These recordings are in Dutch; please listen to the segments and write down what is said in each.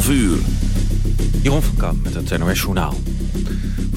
12 uur. Jeroen van Kamp met het NOS Journaal.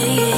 Beleef het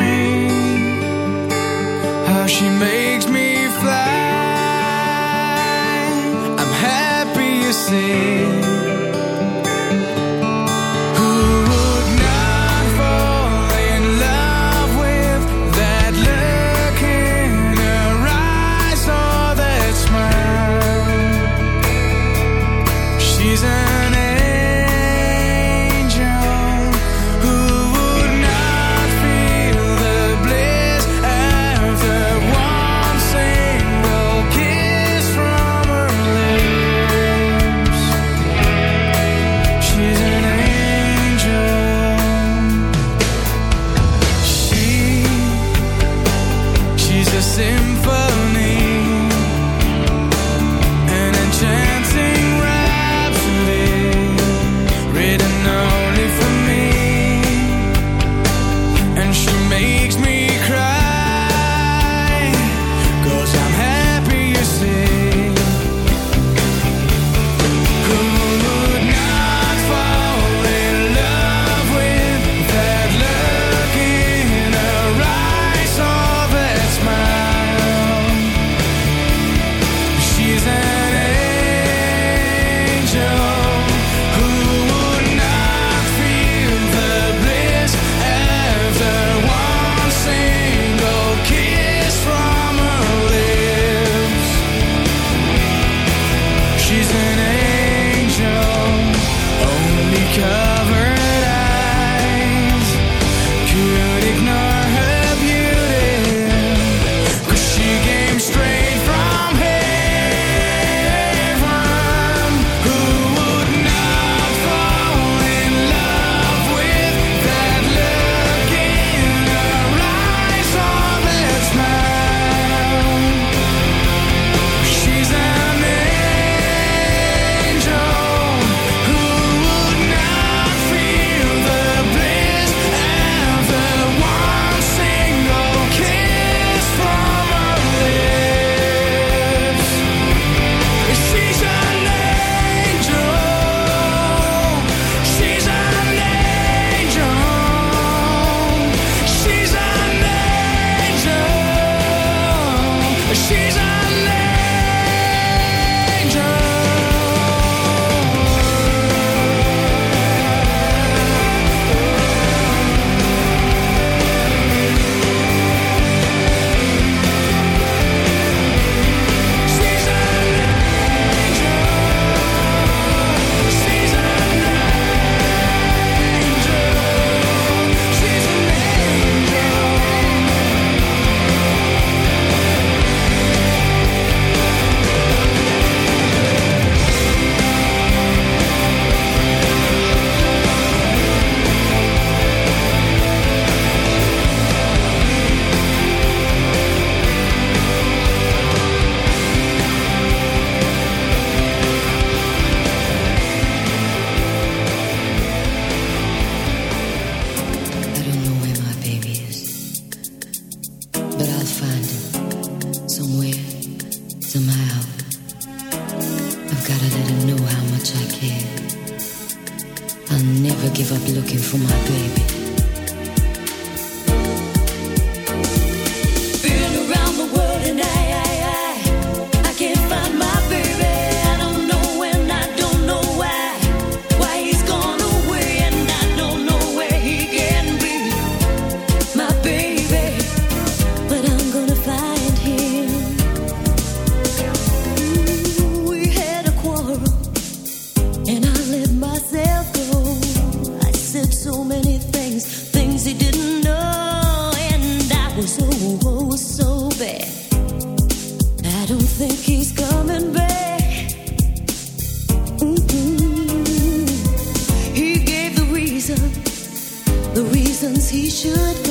should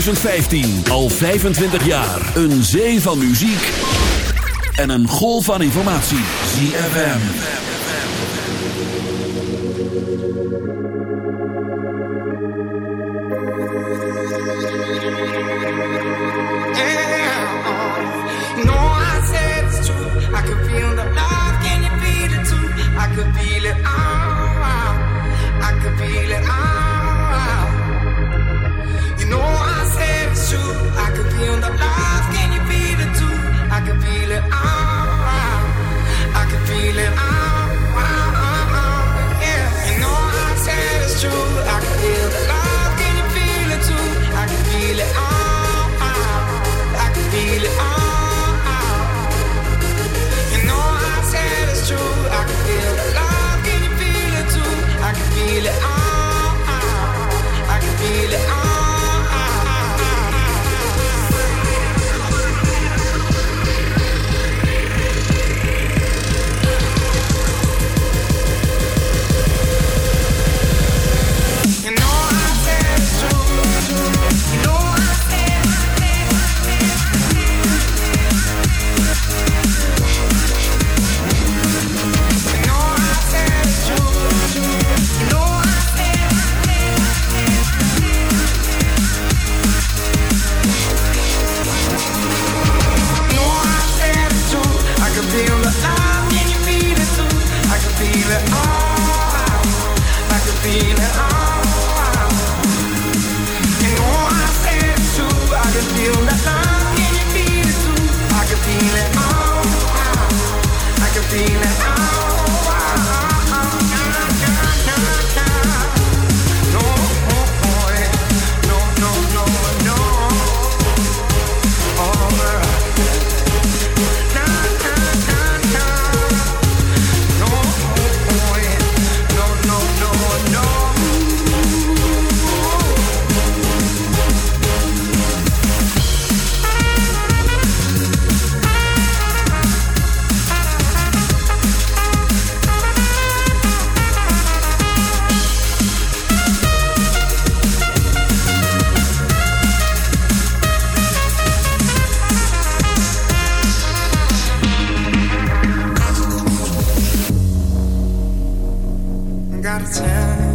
2015. Al 25 jaar. Een zee van muziek. En een golf van informatie. ZFM. I could feel it it. Ah, I can feel it. Ah. Out of tell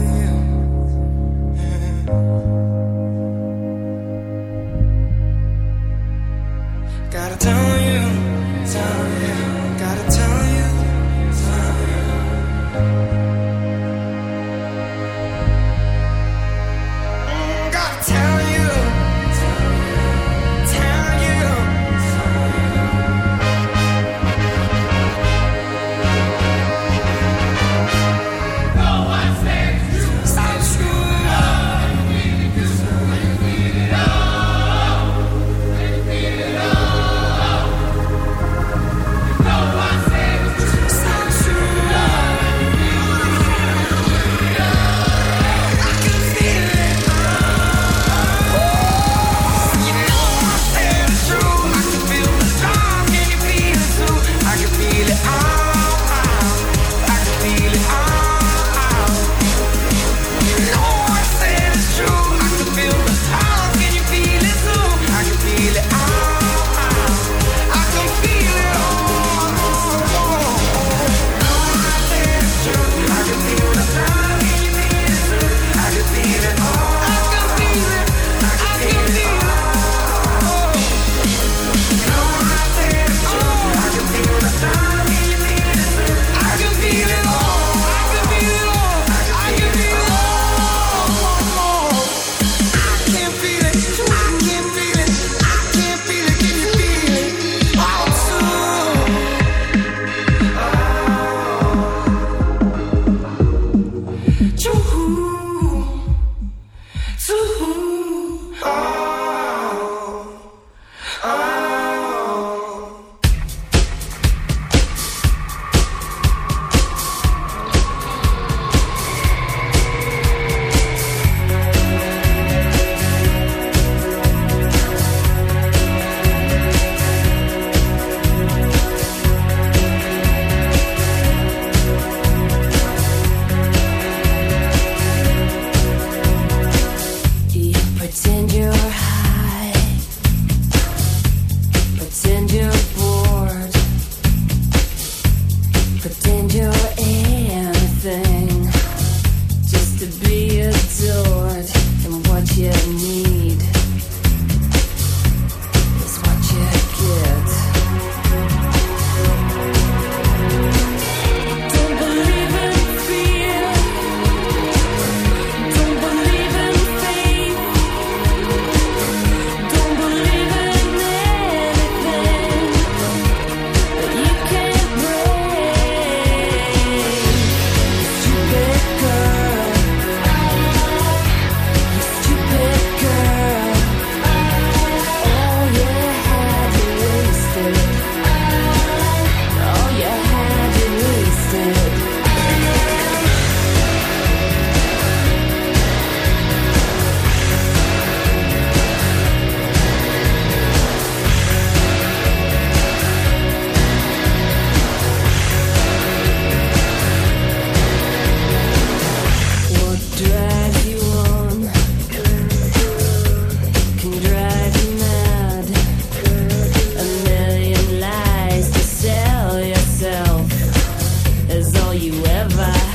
you ever